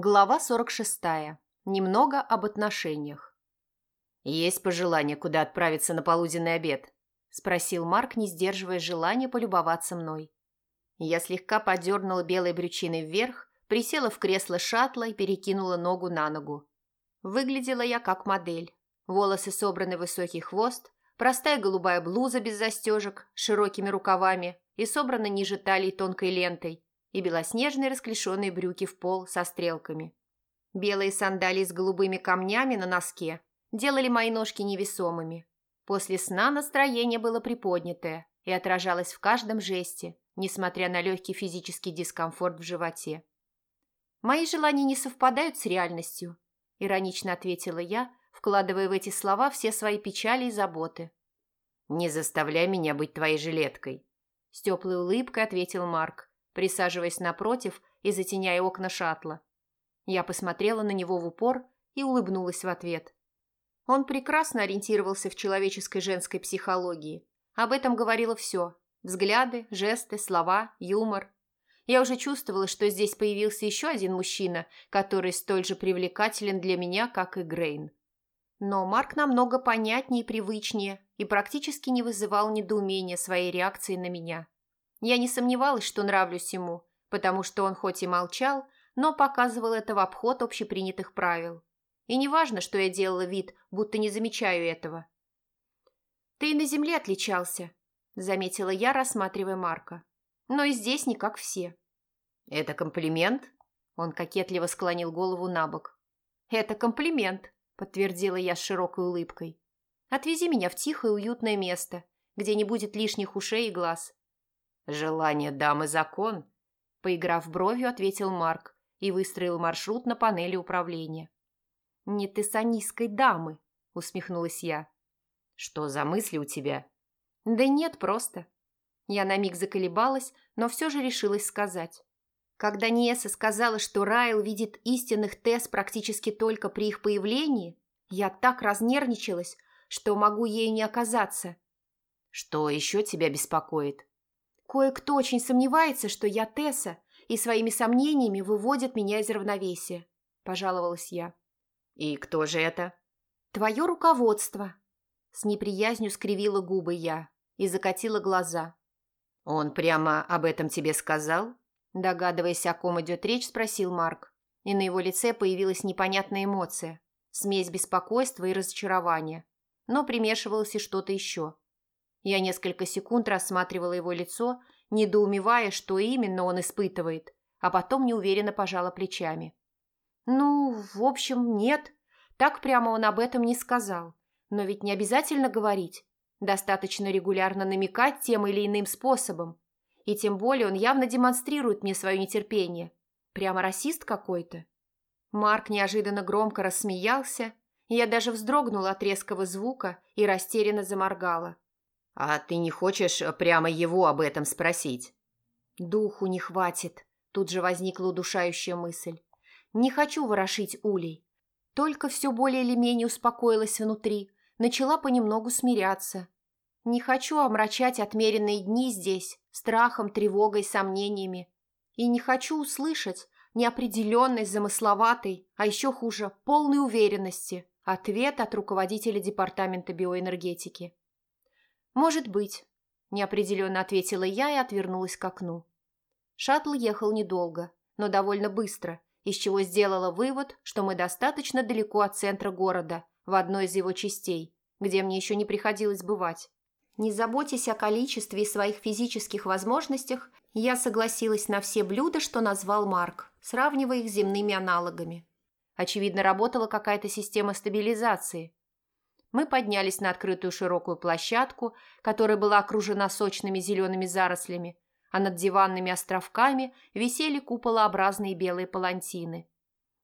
Глава 46. Немного об отношениях. «Есть пожелание, куда отправиться на полуденный обед?» – спросил Марк, не сдерживая желания полюбоваться мной. Я слегка подернула белой брючиной вверх, присела в кресло шаттла и перекинула ногу на ногу. Выглядела я как модель. Волосы собраны в высокий хвост, простая голубая блуза без застежек, с широкими рукавами и собрана ниже талии тонкой лентой – и белоснежные расклешенные брюки в пол со стрелками. Белые сандалии с голубыми камнями на носке делали мои ножки невесомыми. После сна настроение было приподнятое и отражалось в каждом жесте, несмотря на легкий физический дискомфорт в животе. «Мои желания не совпадают с реальностью», – иронично ответила я, вкладывая в эти слова все свои печали и заботы. «Не заставляй меня быть твоей жилеткой», – с теплой улыбкой ответил Марк, присаживаясь напротив и затеняя окна шаттла. Я посмотрела на него в упор и улыбнулась в ответ. Он прекрасно ориентировался в человеческой женской психологии. Об этом говорило все – взгляды, жесты, слова, юмор. Я уже чувствовала, что здесь появился еще один мужчина, который столь же привлекателен для меня, как и Грейн. Но Марк намного понятнее и привычнее и практически не вызывал недоумения своей реакции на меня. Я не сомневалась, что нравлюсь ему, потому что он хоть и молчал, но показывал это в обход общепринятых правил. И не важно, что я делала вид, будто не замечаю этого. «Ты и на земле отличался», – заметила я, рассматривая Марка. «Но и здесь не как все». «Это комплимент?» Он кокетливо склонил голову на бок. «Это комплимент», – подтвердила я с широкой улыбкой. «Отвези меня в тихое уютное место, где не будет лишних ушей и глаз. «Желание дамы закон», – поиграв бровью, ответил Марк и выстроил маршрут на панели управления. «Не тессанистской дамы», – усмехнулась я. «Что за мысли у тебя?» «Да нет, просто». Я на миг заколебалась, но все же решилась сказать. Когда Ниеса сказала, что Райл видит истинных Тесс практически только при их появлении, я так разнервничалась, что могу ею не оказаться. «Что еще тебя беспокоит?» Кое-кто очень сомневается, что я Тесса, и своими сомнениями выводит меня из равновесия», – пожаловалась я. «И кто же это?» «Твое руководство», – с неприязнью скривила губы я и закатила глаза. «Он прямо об этом тебе сказал?» Догадываясь, о ком идет речь, спросил Марк, и на его лице появилась непонятная эмоция, смесь беспокойства и разочарования, но примешивалось и что-то еще. Я несколько секунд рассматривала его лицо, недоумевая, что именно он испытывает, а потом неуверенно пожала плечами. «Ну, в общем, нет. Так прямо он об этом не сказал. Но ведь не обязательно говорить. Достаточно регулярно намекать тем или иным способом. И тем более он явно демонстрирует мне свое нетерпение. Прямо расист какой-то». Марк неожиданно громко рассмеялся, я даже вздрогнула от резкого звука и растерянно заморгала. «А ты не хочешь прямо его об этом спросить?» «Духу не хватит», – тут же возникла удушающая мысль. «Не хочу ворошить улей. Только все более или менее успокоилась внутри, начала понемногу смиряться. Не хочу омрачать отмеренные дни здесь страхом, тревогой, сомнениями. И не хочу услышать неопределенной, замысловатой, а еще хуже, полной уверенности ответ от руководителя департамента биоэнергетики. «Может быть», – неопределенно ответила я и отвернулась к окну. Шаттл ехал недолго, но довольно быстро, из чего сделала вывод, что мы достаточно далеко от центра города, в одной из его частей, где мне еще не приходилось бывать. Не заботясь о количестве и своих физических возможностях, я согласилась на все блюда, что назвал Марк, сравнивая их с земными аналогами. Очевидно, работала какая-то система стабилизации, мы поднялись на открытую широкую площадку, которая была окружена сочными зелеными зарослями, а над диванными островками висели куполообразные белые палантины.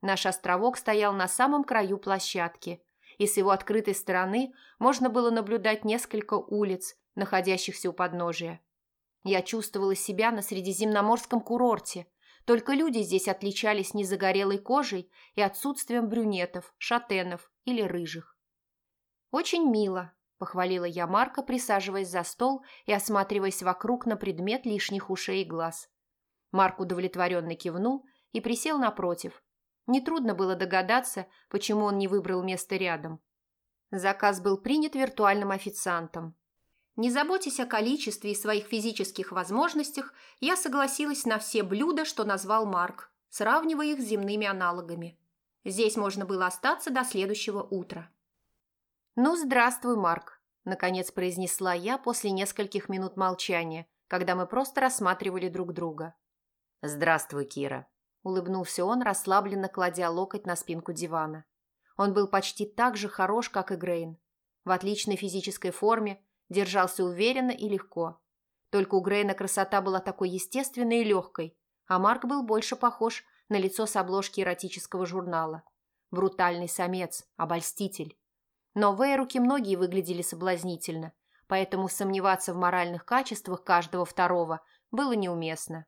Наш островок стоял на самом краю площадки, и с его открытой стороны можно было наблюдать несколько улиц, находящихся у подножия. Я чувствовала себя на Средиземноморском курорте, только люди здесь отличались незагорелой кожей и отсутствием брюнетов, шатенов или рыжих. «Очень мило», – похвалила я Марка, присаживаясь за стол и осматриваясь вокруг на предмет лишних ушей и глаз. Марк удовлетворенно кивнул и присел напротив. Нетрудно было догадаться, почему он не выбрал место рядом. Заказ был принят виртуальным официантом. Не заботясь о количестве и своих физических возможностях, я согласилась на все блюда, что назвал Марк, сравнивая их с земными аналогами. Здесь можно было остаться до следующего утра. «Ну, здравствуй, Марк», – наконец произнесла я после нескольких минут молчания, когда мы просто рассматривали друг друга. «Здравствуй, Кира», – улыбнулся он, расслабленно кладя локоть на спинку дивана. Он был почти так же хорош, как и Грейн. В отличной физической форме, держался уверенно и легко. Только у Грейна красота была такой естественной и легкой, а Марк был больше похож на лицо с обложки эротического журнала. Брутальный самец, обольститель. Но в Эйруке многие выглядели соблазнительно, поэтому сомневаться в моральных качествах каждого второго было неуместно.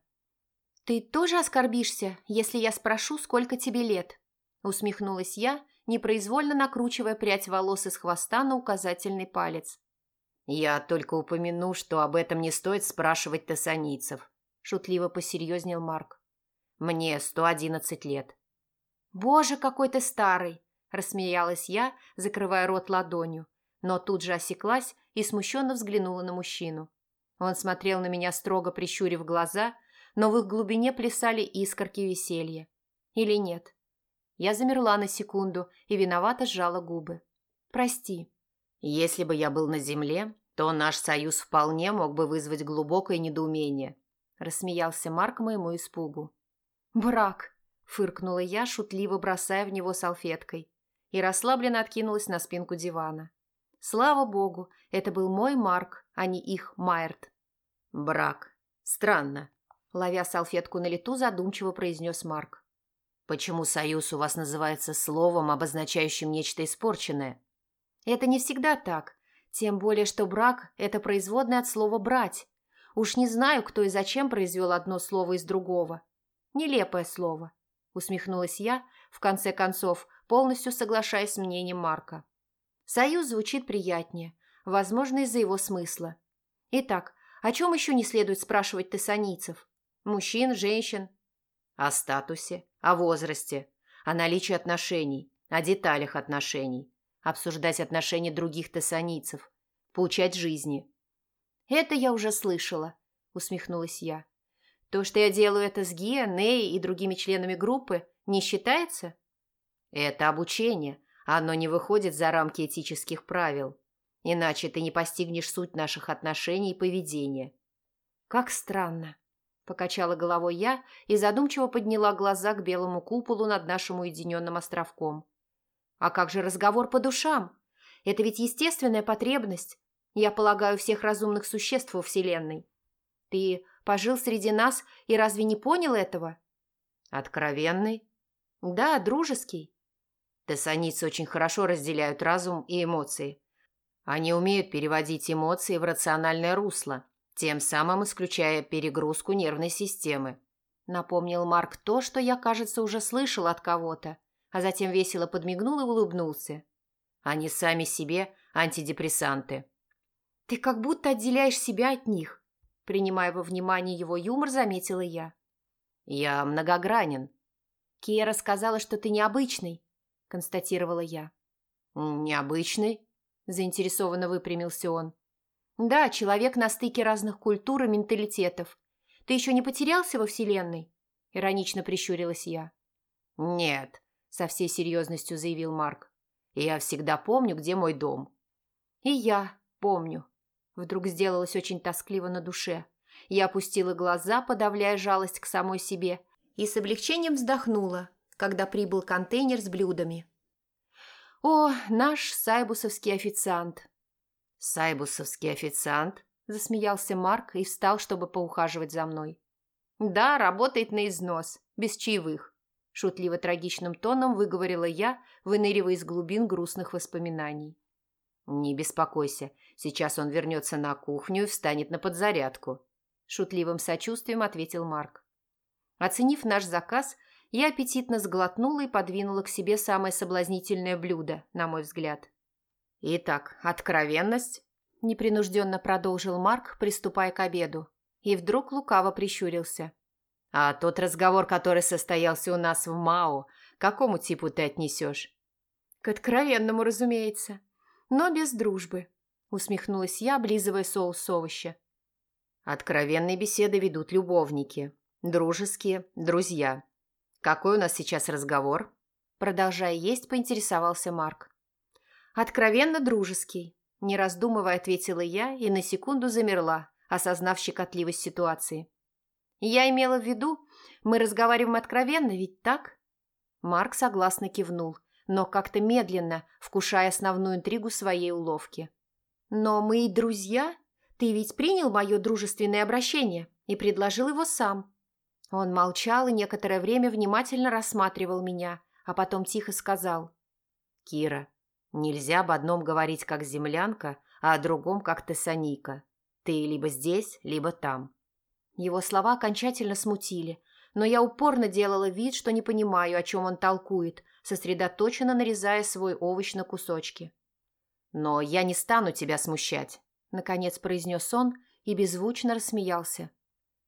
«Ты тоже оскорбишься, если я спрошу, сколько тебе лет?» усмехнулась я, непроизвольно накручивая прядь волос из хвоста на указательный палец. «Я только упомяну, что об этом не стоит спрашивать тессанийцев», – шутливо посерьезнел Марк. «Мне сто одиннадцать лет». «Боже, какой ты старый!» – рассмеялась я, закрывая рот ладонью, но тут же осеклась и смущенно взглянула на мужчину. Он смотрел на меня строго прищурив глаза, но в их глубине плясали искорки веселья. Или нет? Я замерла на секунду и виновато сжала губы. «Прости», если бы я был на земле, то наш союз вполне мог бы вызвать глубокое недоумение», – рассмеялся Марк моему испугу. «Брак!» – фыркнула я, шутливо бросая в него салфеткой, и расслабленно откинулась на спинку дивана. Слава богу, это был мой Марк, а не их Майерт. «Брак. Странно», – ловя салфетку на лету, задумчиво произнес Марк. «Почему союз у вас называется словом, обозначающим нечто испорченное?» Это не всегда так. Тем более, что брак – это производное от слова «брать». Уж не знаю, кто и зачем произвел одно слово из другого. Нелепое слово, усмехнулась я, в конце концов, полностью соглашаясь с мнением Марка. Союз звучит приятнее, возможно, из-за его смысла. Итак, о чем еще не следует спрашивать тессанийцев? Мужчин, женщин? О статусе, о возрасте, о наличии отношений, о деталях отношений обсуждать отношения других тессанийцев, поучать жизни. «Это я уже слышала», – усмехнулась я. «То, что я делаю это с Гиа, Ней и другими членами группы, не считается?» «Это обучение. Оно не выходит за рамки этических правил. Иначе ты не постигнешь суть наших отношений и поведения». «Как странно», – покачала головой я и задумчиво подняла глаза к белому куполу над нашим уединенным островком. А как же разговор по душам? Это ведь естественная потребность. Я полагаю, всех разумных существ во Вселенной. Ты пожил среди нас и разве не понял этого? Откровенный? Да, дружеский. Тессаницы очень хорошо разделяют разум и эмоции. Они умеют переводить эмоции в рациональное русло, тем самым исключая перегрузку нервной системы. Напомнил Марк то, что я, кажется, уже слышал от кого-то а затем весело подмигнул и улыбнулся. «Они сами себе антидепрессанты». «Ты как будто отделяешь себя от них», принимая во внимание его юмор, заметила я. «Я многогранен». «Киера сказала, что ты необычный», констатировала я. «Необычный?» заинтересованно выпрямился он. «Да, человек на стыке разных культур и менталитетов. Ты еще не потерялся во Вселенной?» Иронично прищурилась я. «Нет, со всей серьезностью заявил Марк. «Я всегда помню, где мой дом». «И я помню». Вдруг сделалось очень тоскливо на душе. Я опустила глаза, подавляя жалость к самой себе, и с облегчением вздохнула, когда прибыл контейнер с блюдами. «О, наш сайбусовский официант!» «Сайбусовский официант?» – засмеялся Марк и встал, чтобы поухаживать за мной. «Да, работает на износ, без чаевых шутливо-трагичным тоном выговорила я, выныривая из глубин грустных воспоминаний. «Не беспокойся, сейчас он вернется на кухню и встанет на подзарядку», шутливым сочувствием ответил Марк. Оценив наш заказ, я аппетитно сглотнула и подвинула к себе самое соблазнительное блюдо, на мой взгляд. «Итак, откровенность?» – непринужденно продолжил Марк, приступая к обеду. И вдруг лукаво прищурился. А тот разговор, который состоялся у нас в МАО, к какому типу ты отнесешь? К откровенному, разумеется. Но без дружбы, усмехнулась я, облизывая соус овоща. Откровенные беседы ведут любовники. Дружеские – друзья. Какой у нас сейчас разговор? Продолжая есть, поинтересовался Марк. Откровенно дружеский. Не раздумывая, ответила я и на секунду замерла, осознав щекотливость ситуации. Я имела в виду, мы разговариваем откровенно, ведь так? Марк согласно кивнул, но как-то медленно, вкушая основную интригу своей уловки. Но мы и друзья. Ты ведь принял мое дружественное обращение и предложил его сам. Он молчал и некоторое время внимательно рассматривал меня, а потом тихо сказал. «Кира, нельзя об одном говорить как землянка, а о другом как тессаника. Ты либо здесь, либо там». Его слова окончательно смутили, но я упорно делала вид, что не понимаю, о чем он толкует, сосредоточенно нарезая свой овощ на кусочки. «Но я не стану тебя смущать», — наконец произнес он и беззвучно рассмеялся.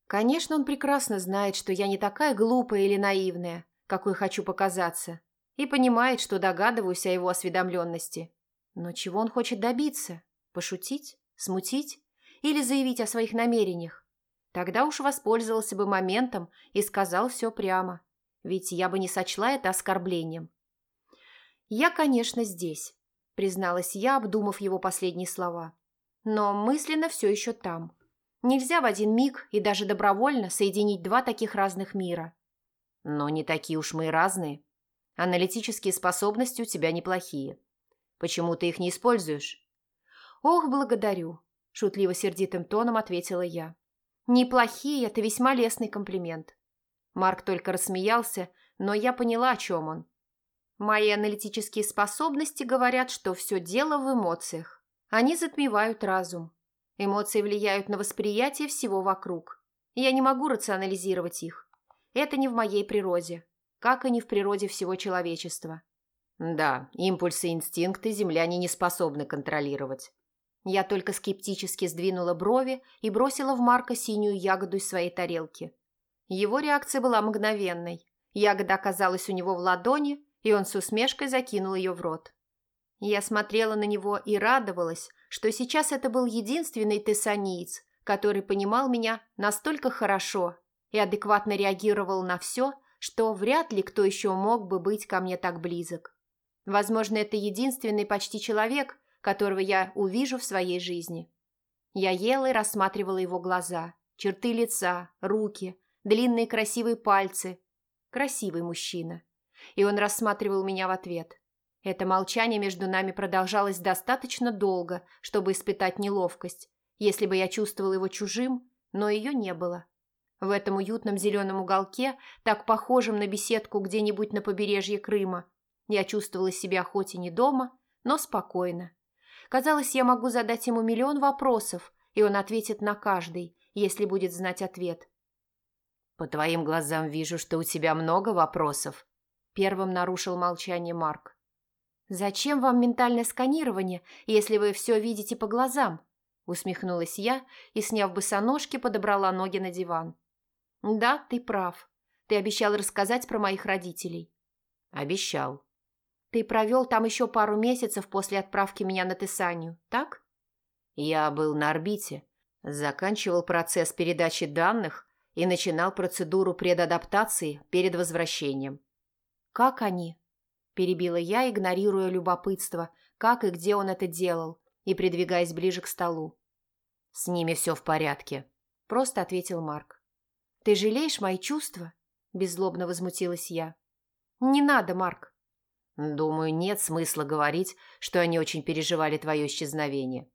Конечно, он прекрасно знает, что я не такая глупая или наивная, какой хочу показаться, и понимает, что догадываюсь о его осведомленности. Но чего он хочет добиться? Пошутить? Смутить? Или заявить о своих намерениях? Тогда уж воспользовался бы моментом и сказал все прямо, ведь я бы не сочла это оскорблением. «Я, конечно, здесь», – призналась я, обдумав его последние слова. «Но мысленно все еще там. Нельзя в один миг и даже добровольно соединить два таких разных мира». Но не такие уж мы и разные. Аналитические способности у тебя неплохие. Почему ты их не используешь? Ох, благодарю, шутливо-сердитым тоном ответила я. Неплохие – это весьма лестный комплимент. Марк только рассмеялся, но я поняла, о чем он. Мои аналитические способности говорят, что все дело в эмоциях. Они затмевают разум. Эмоции влияют на восприятие всего вокруг. Я не могу рационализировать их. Это не в моей природе, как и не в природе всего человечества. Да, импульсы и инстинкты земляне не способны контролировать. Я только скептически сдвинула брови и бросила в Марка синюю ягоду из своей тарелки. Его реакция была мгновенной. Ягода оказалась у него в ладони, и он с усмешкой закинул ее в рот. Я смотрела на него и радовалась, что сейчас это был единственный тессаниец, который понимал меня настолько хорошо и адекватно реагировал на все, что вряд ли кто еще мог бы быть ко мне так близок. Возможно, это единственный почти человек, которого я увижу в своей жизни. Я ела и рассматривала его глаза, черты лица, руки, длинные красивые пальцы. Красивый мужчина. И он рассматривал меня в ответ. Это молчание между нами продолжалось достаточно долго, чтобы испытать неловкость, если бы я чувствовала его чужим, но ее не было. В этом уютном зеленом уголке, так похожем на беседку где-нибудь на побережье Крыма, я чувствовала себя хоть и не дома, но спокойно. Казалось, я могу задать ему миллион вопросов, и он ответит на каждый, если будет знать ответ. «По твоим глазам вижу, что у тебя много вопросов», – первым нарушил молчание Марк. «Зачем вам ментальное сканирование, если вы все видите по глазам?» – усмехнулась я и, сняв босоножки, подобрала ноги на диван. «Да, ты прав. Ты обещал рассказать про моих родителей». «Обещал». «Ты провел там еще пару месяцев после отправки меня на Тессанию, так?» «Я был на орбите, заканчивал процесс передачи данных и начинал процедуру предадаптации перед возвращением». «Как они?» – перебила я, игнорируя любопытство, как и где он это делал, и придвигаясь ближе к столу. «С ними все в порядке», – просто ответил Марк. «Ты жалеешь мои чувства?» – беззлобно возмутилась я. «Не надо, Марк». «Думаю, нет смысла говорить, что они очень переживали твое исчезновение».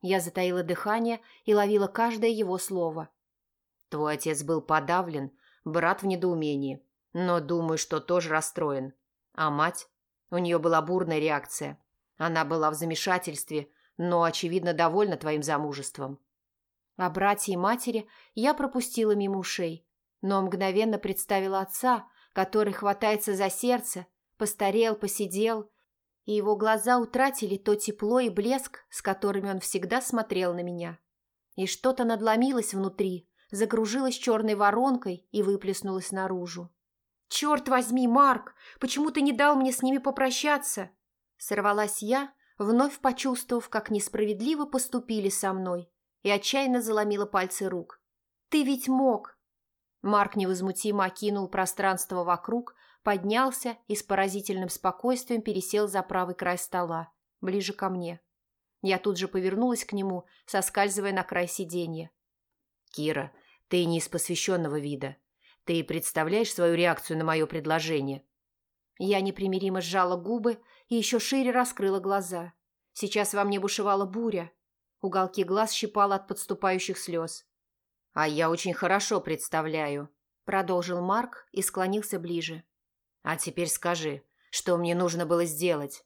Я затаила дыхание и ловила каждое его слово. «Твой отец был подавлен, брат в недоумении, но думаю, что тоже расстроен. А мать? У нее была бурная реакция. Она была в замешательстве, но, очевидно, довольна твоим замужеством. А братья и матери я пропустила мимо ушей, но мгновенно представила отца, который хватается за сердце, постарел, посидел, и его глаза утратили то тепло и блеск, с которыми он всегда смотрел на меня. И что-то надломилось внутри, закружилась черной воронкой и выплеснулась наружу. «Черт возьми, Марк, почему ты не дал мне с ними попрощаться?» Сорвалась я, вновь почувствовав, как несправедливо поступили со мной, и отчаянно заломила пальцы рук. «Ты ведь мог!» Марк невозмутимо окинул пространство вокруг, поднялся и с поразительным спокойствием пересел за правый край стола, ближе ко мне. Я тут же повернулась к нему, соскальзывая на край сиденья. «Кира, ты не из посвященного вида. Ты представляешь свою реакцию на мое предложение?» Я непримиримо сжала губы и еще шире раскрыла глаза. Сейчас во мне бушевала буря. Уголки глаз щипало от подступающих слез. «А я очень хорошо представляю», – продолжил Марк и склонился ближе. «А теперь скажи, что мне нужно было сделать?»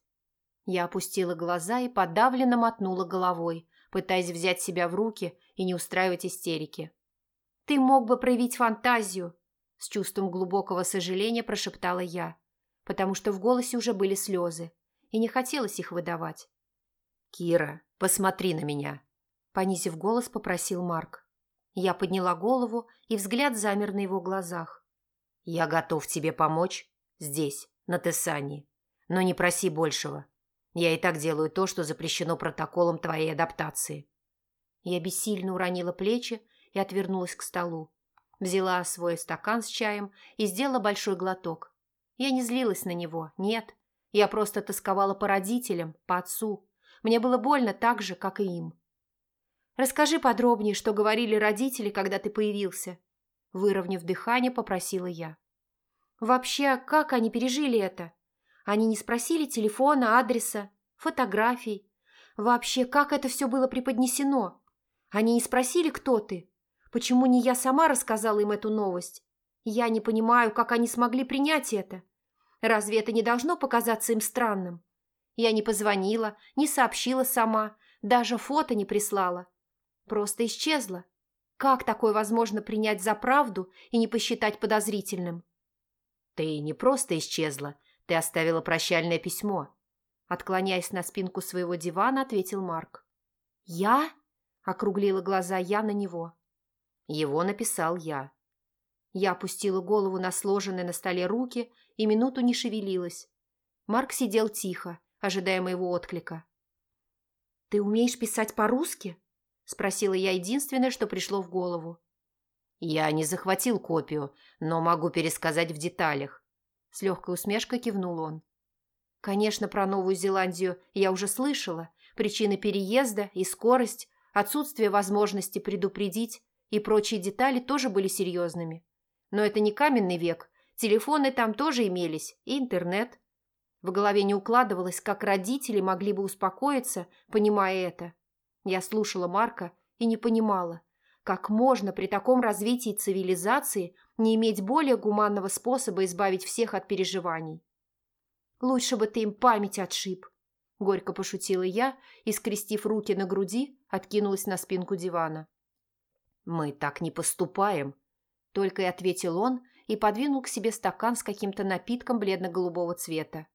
Я опустила глаза и подавленно мотнула головой, пытаясь взять себя в руки и не устраивать истерики. «Ты мог бы проявить фантазию!» С чувством глубокого сожаления прошептала я, потому что в голосе уже были слезы, и не хотелось их выдавать. «Кира, посмотри на меня!» Понизив голос, попросил Марк. Я подняла голову, и взгляд замер на его глазах. «Я готов тебе помочь здесь, на Тессании, но не проси большего. Я и так делаю то, что запрещено протоколом твоей адаптации». Я бессильно уронила плечи и отвернулась к столу. Взяла свой стакан с чаем и сделала большой глоток. Я не злилась на него, нет. Я просто тосковала по родителям, по отцу. Мне было больно так же, как и им. «Расскажи подробнее, что говорили родители, когда ты появился», выровняв дыхание, попросила я. «Вообще, как они пережили это? Они не спросили телефона, адреса, фотографий. Вообще, как это все было преподнесено? Они не спросили, кто ты? Почему не я сама рассказала им эту новость? Я не понимаю, как они смогли принять это. Разве это не должно показаться им странным? Я не позвонила, не сообщила сама, даже фото не прислала. Просто исчезла. Как такое возможно принять за правду и не посчитать подозрительным? Ты не просто исчезла, ты оставила прощальное письмо. Отклоняясь на спинку своего дивана, ответил Марк. «Я?» – округлила глаза я на него. Его написал я. Я опустила голову на сложенные на столе руки и минуту не шевелилась. Марк сидел тихо, ожидая моего отклика. «Ты умеешь писать по-русски?» – спросила я единственное, что пришло в голову. «Я не захватил копию, но могу пересказать в деталях. С легкой усмешкой кивнул он. Конечно, про Новую Зеландию я уже слышала. Причины переезда и скорость, отсутствие возможности предупредить и прочие детали тоже были серьезными. Но это не каменный век. Телефоны там тоже имелись, и интернет. В голове не укладывалось, как родители могли бы успокоиться, понимая это. Я слушала Марка и не понимала, как можно при таком развитии цивилизации не иметь более гуманного способа избавить всех от переживаний. «Лучше бы ты им память отшиб», – горько пошутила я и, скрестив руки на груди, откинулась на спинку дивана. «Мы так не поступаем», – только и ответил он и подвинул к себе стакан с каким-то напитком бледно-голубого цвета.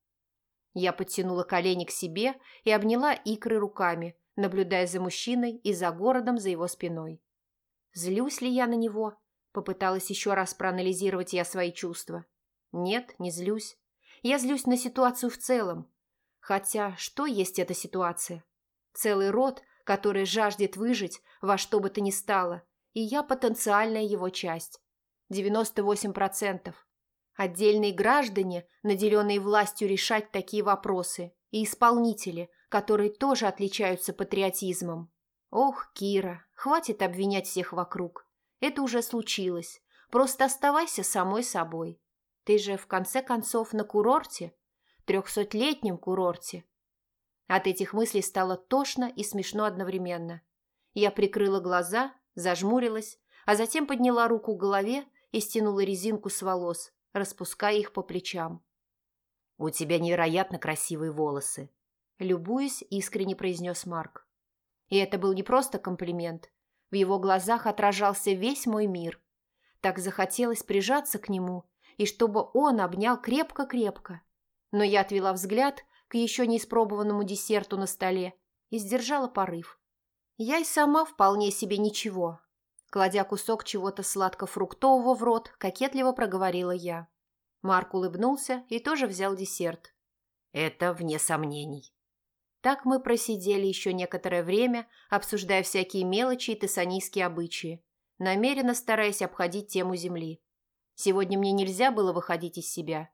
Я подтянула колени к себе и обняла икры руками, наблюдая за мужчиной и за городом за его спиной. Злюсь ли я на него? Попыталась еще раз проанализировать я свои чувства. Нет, не злюсь. Я злюсь на ситуацию в целом. Хотя что есть эта ситуация? Целый род, который жаждет выжить во что бы то ни стало, и я потенциальная его часть. 98%. Отдельные граждане, наделенные властью решать такие вопросы, и исполнители, которые тоже отличаются патриотизмом. Ох, Кира, хватит обвинять всех вокруг. Это уже случилось. Просто оставайся самой собой. Ты же, в конце концов, на курорте. Трехсотлетнем курорте. От этих мыслей стало тошно и смешно одновременно. Я прикрыла глаза, зажмурилась, а затем подняла руку к голове и стянула резинку с волос, распуская их по плечам. «У тебя невероятно красивые волосы», – любуясь, искренне произнес Марк. И это был не просто комплимент. В его глазах отражался весь мой мир. Так захотелось прижаться к нему, и чтобы он обнял крепко-крепко. Но я отвела взгляд к еще не испробованному десерту на столе и сдержала порыв. Я и сама вполне себе ничего. Кладя кусок чего-то сладко-фруктового в рот, кокетливо проговорила я. Марк улыбнулся и тоже взял десерт. Это вне сомнений. Так мы просидели еще некоторое время, обсуждая всякие мелочи и тессанийские обычаи, намеренно стараясь обходить тему земли. Сегодня мне нельзя было выходить из себя.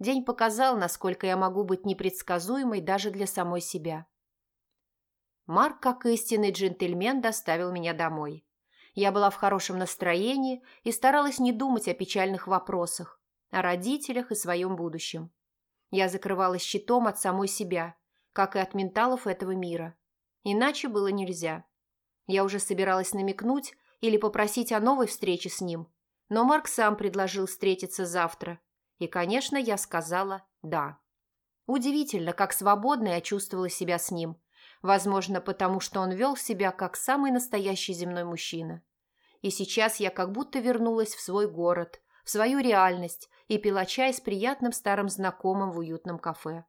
День показал, насколько я могу быть непредсказуемой даже для самой себя. Марк, как истинный джентльмен, доставил меня домой. Я была в хорошем настроении и старалась не думать о печальных вопросах, о родителях и своем будущем. Я закрывалась щитом от самой себя, как и от менталов этого мира. Иначе было нельзя. Я уже собиралась намекнуть или попросить о новой встрече с ним, но Марк сам предложил встретиться завтра. И, конечно, я сказала «да». Удивительно, как свободно я чувствовала себя с ним. Возможно, потому что он вел себя как самый настоящий земной мужчина. И сейчас я как будто вернулась в свой город, в свою реальность и пила чай с приятным старым знакомым в уютном кафе.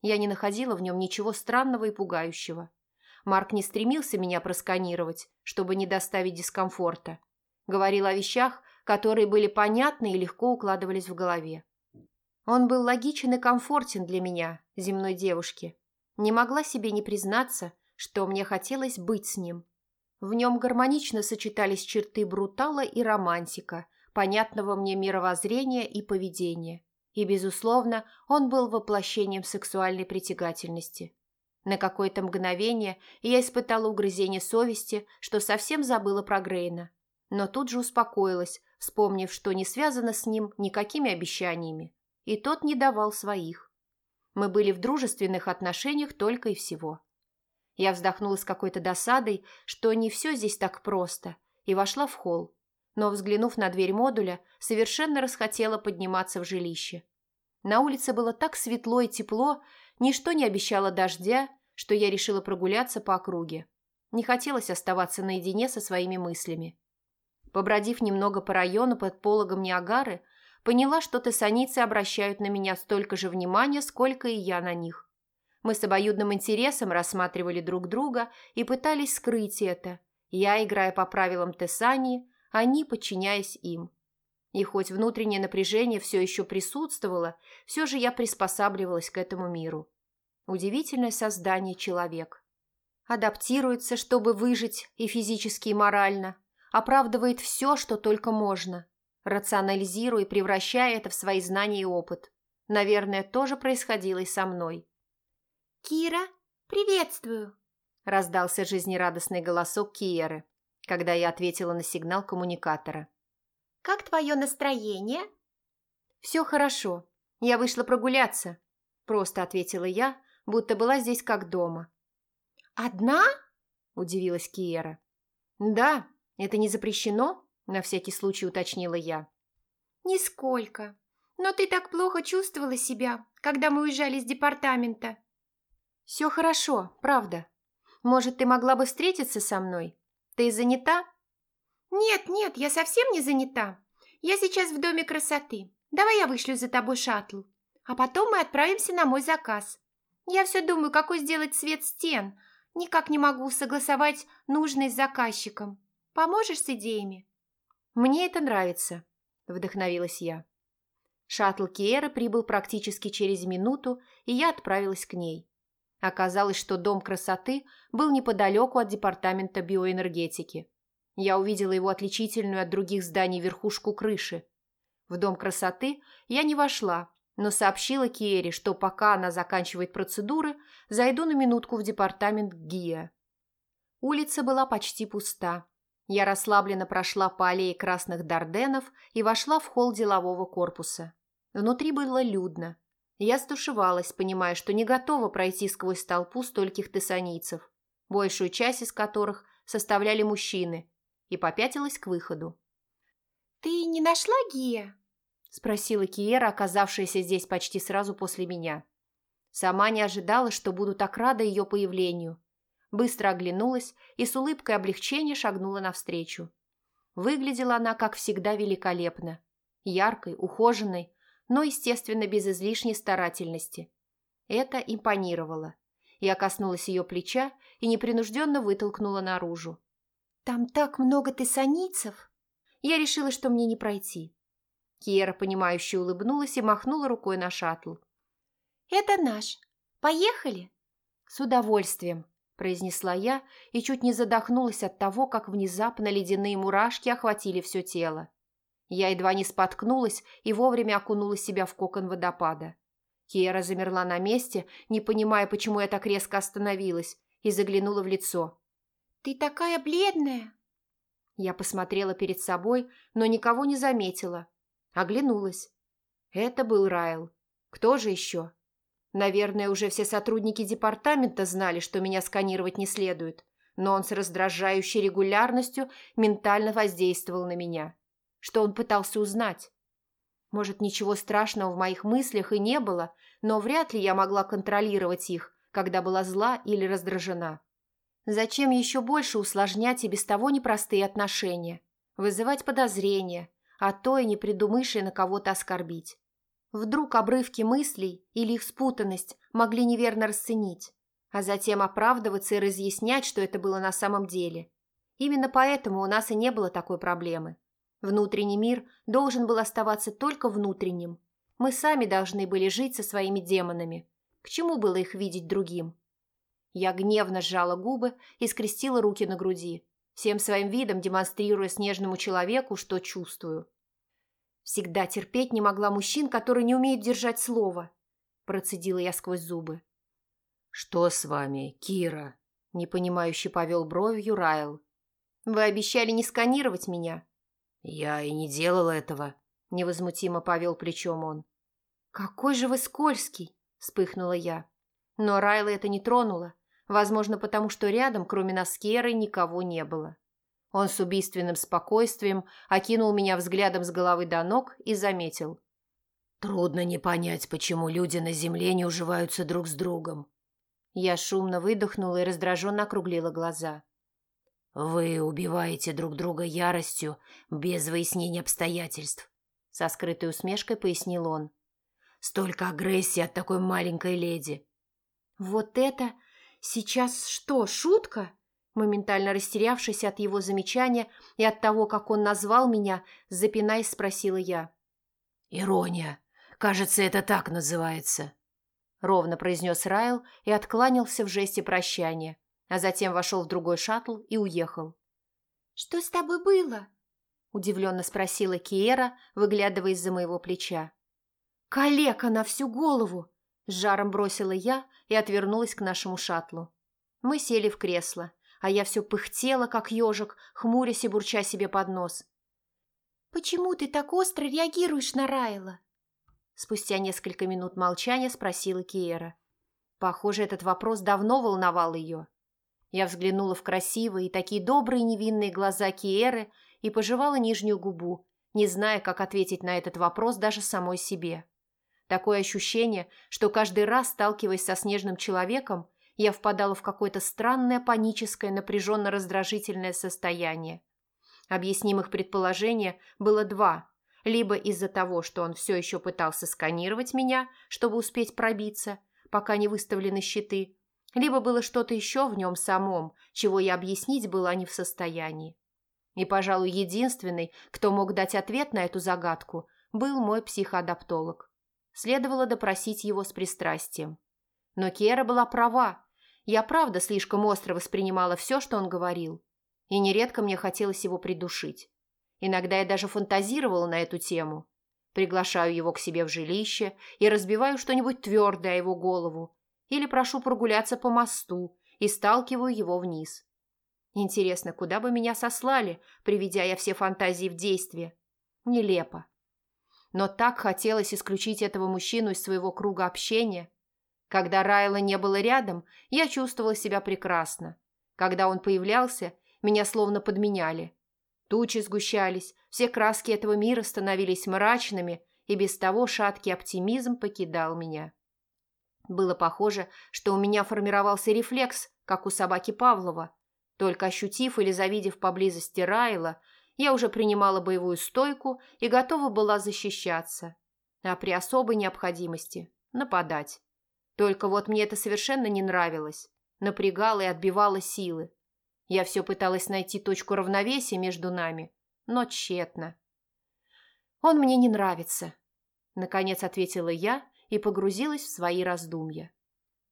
Я не находила в нем ничего странного и пугающего. Марк не стремился меня просканировать, чтобы не доставить дискомфорта. Говорил о вещах, которые были понятны и легко укладывались в голове. Он был логичен и комфортен для меня, земной девушки. Не могла себе не признаться, что мне хотелось быть с ним. В нем гармонично сочетались черты брутала и романтика, понятного мне мировоззрения и поведения. И, безусловно, он был воплощением сексуальной притягательности. На какое-то мгновение я испытала угрызение совести, что совсем забыла про Грейна. Но тут же успокоилась, вспомнив, что не связано с ним никакими обещаниями. И тот не давал своих. Мы были в дружественных отношениях только и всего. Я вздохнула с какой-то досадой, что не все здесь так просто, и вошла в холл но, взглянув на дверь модуля, совершенно расхотела подниматься в жилище. На улице было так светло и тепло, ничто не обещало дождя, что я решила прогуляться по округе. Не хотелось оставаться наедине со своими мыслями. Побродив немного по району под пологом Ниагары, поняла, что тессаницы обращают на меня столько же внимания, сколько и я на них. Мы с обоюдным интересом рассматривали друг друга и пытались скрыть это. Я, играя по правилам Тессании, они, подчиняясь им. И хоть внутреннее напряжение все еще присутствовало, все же я приспосабливалась к этому миру. Удивительное создание человек. Адаптируется, чтобы выжить и физически, и морально. Оправдывает все, что только можно. Рационализируя и превращая это в свои знания и опыт. Наверное, тоже происходило и со мной. «Кира, приветствую!» – раздался жизнерадостный голосок Киеры когда я ответила на сигнал коммуникатора. «Как твое настроение?» «Все хорошо. Я вышла прогуляться», – просто ответила я, будто была здесь как дома. «Одна?» – удивилась Киера. «Да, это не запрещено?» – на всякий случай уточнила я. «Нисколько. Но ты так плохо чувствовала себя, когда мы уезжали из департамента». «Все хорошо, правда. Может, ты могла бы встретиться со мной? Ты занята?» «Нет, нет, я совсем не занята. Я сейчас в Доме красоты. Давай я вышлю за тобой шаттл. А потом мы отправимся на мой заказ. Я все думаю, какой сделать цвет стен. Никак не могу согласовать нужный с заказчиком. Поможешь с идеями?» «Мне это нравится», – вдохновилась я. Шаттл Киэры прибыл практически через минуту, и я отправилась к ней. Оказалось, что Дом красоты был неподалеку от департамента биоэнергетики. Я увидела его отличительную от других зданий верхушку крыши. В Дом красоты я не вошла, но сообщила Киере, что пока она заканчивает процедуры, зайду на минутку в департамент ГИА. Улица была почти пуста. Я расслабленно прошла по аллее красных дарденов и вошла в холл делового корпуса. Внутри было людно. Я стушевалась, понимая, что не готова пройти сквозь толпу стольких тессанийцев, большую часть из которых составляли мужчины, и попятилась к выходу. «Ты не нашла Гия?» – спросила Киера, оказавшаяся здесь почти сразу после меня. Сама не ожидала, что буду так рада ее появлению. Быстро оглянулась и с улыбкой облегчения шагнула навстречу. Выглядела она, как всегда, великолепно. Яркой, ухоженной, но, естественно, без излишней старательности. Это импонировало. Я коснулась ее плеча и непринужденно вытолкнула наружу. Там так много тессаницев. Я решила, что мне не пройти. Киера, понимающе улыбнулась и махнула рукой на шаттл. «Это наш. Поехали?» «С удовольствием», – произнесла я и чуть не задохнулась от того, как внезапно ледяные мурашки охватили все тело. Я едва не споткнулась и вовремя окунула себя в кокон водопада. Киера замерла на месте, не понимая, почему я так резко остановилась, и заглянула в лицо. «Ты такая бледная!» Я посмотрела перед собой, но никого не заметила. Оглянулась. Это был Райл. Кто же еще? Наверное, уже все сотрудники департамента знали, что меня сканировать не следует, но он с раздражающей регулярностью ментально воздействовал на меня. Что он пытался узнать? Может, ничего страшного в моих мыслях и не было, но вряд ли я могла контролировать их, когда была зла или раздражена. Зачем еще больше усложнять и без того непростые отношения? Вызывать подозрения, а то и не придумаешь на кого-то оскорбить. Вдруг обрывки мыслей или их спутанность могли неверно расценить, а затем оправдываться и разъяснять, что это было на самом деле. Именно поэтому у нас и не было такой проблемы. Внутренний мир должен был оставаться только внутренним. Мы сами должны были жить со своими демонами. К чему было их видеть другим? Я гневно сжала губы и скрестила руки на груди, всем своим видом демонстрируя снежному человеку, что чувствую. Всегда терпеть не могла мужчин, которые не умеют держать слово. Процедила я сквозь зубы. «Что с вами, Кира?» Непонимающе повел бровью Райл. «Вы обещали не сканировать меня?» «Я и не делал этого», — невозмутимо повел плечом он. «Какой же вы скользкий!» — вспыхнула я. Но Райла это не тронуло, возможно, потому что рядом, кроме нас Керы, никого не было. Он с убийственным спокойствием окинул меня взглядом с головы до ног и заметил. «Трудно не понять, почему люди на земле не уживаются друг с другом». Я шумно выдохнула и раздраженно округлила глаза. «Вы убиваете друг друга яростью, без выяснения обстоятельств», — со скрытой усмешкой пояснил он. «Столько агрессии от такой маленькой леди». «Вот это сейчас что, шутка?» Моментально растерявшись от его замечания и от того, как он назвал меня, запинаясь, спросила я. «Ирония. Кажется, это так называется», — ровно произнес Райл и откланялся в жесте прощания, а затем вошел в другой шаттл и уехал. «Что с тобой было?» – удивленно спросила Киера, выглядывая из-за моего плеча. «Калека на всю голову!» – с жаром бросила я и отвернулась к нашему шаттлу. Мы сели в кресло, а я все пыхтела, как ежик, хмурясь и бурча себе под нос. «Почему ты так остро реагируешь на Райла?» Спустя несколько минут молчания спросила Киера. Похоже, этот вопрос давно волновал ее. Я взглянула в красивые, такие добрые невинные глаза Киеры и пожевала нижнюю губу, не зная, как ответить на этот вопрос даже самой себе. Такое ощущение, что каждый раз, сталкиваясь со снежным человеком, я впадала в какое-то странное паническое, напряженно-раздражительное состояние. Объяснимых предположения было два. Либо из-за того, что он все еще пытался сканировать меня, чтобы успеть пробиться, пока не выставлены щиты, либо было что-то еще в нем самом, чего я объяснить была не в состоянии. И, пожалуй, единственный, кто мог дать ответ на эту загадку, был мой психоадаптолог. Следовало допросить его с пристрастием. Но Кера была права. Я правда слишком остро воспринимала все, что он говорил. И нередко мне хотелось его придушить. Иногда я даже фантазировала на эту тему. Приглашаю его к себе в жилище и разбиваю что-нибудь твердое его голову, или прошу прогуляться по мосту и сталкиваю его вниз. Интересно, куда бы меня сослали, приведя я все фантазии в действие? Нелепо. Но так хотелось исключить этого мужчину из своего круга общения. Когда Райла не было рядом, я чувствовала себя прекрасно. Когда он появлялся, меня словно подменяли. Тучи сгущались, все краски этого мира становились мрачными, и без того шаткий оптимизм покидал меня. Было похоже, что у меня формировался рефлекс, как у собаки Павлова. Только ощутив или завидев поблизости Райла, я уже принимала боевую стойку и готова была защищаться. А при особой необходимости – нападать. Только вот мне это совершенно не нравилось. Напрягало и отбивало силы. Я все пыталась найти точку равновесия между нами, но тщетно. «Он мне не нравится», – наконец ответила я и погрузилась в свои раздумья.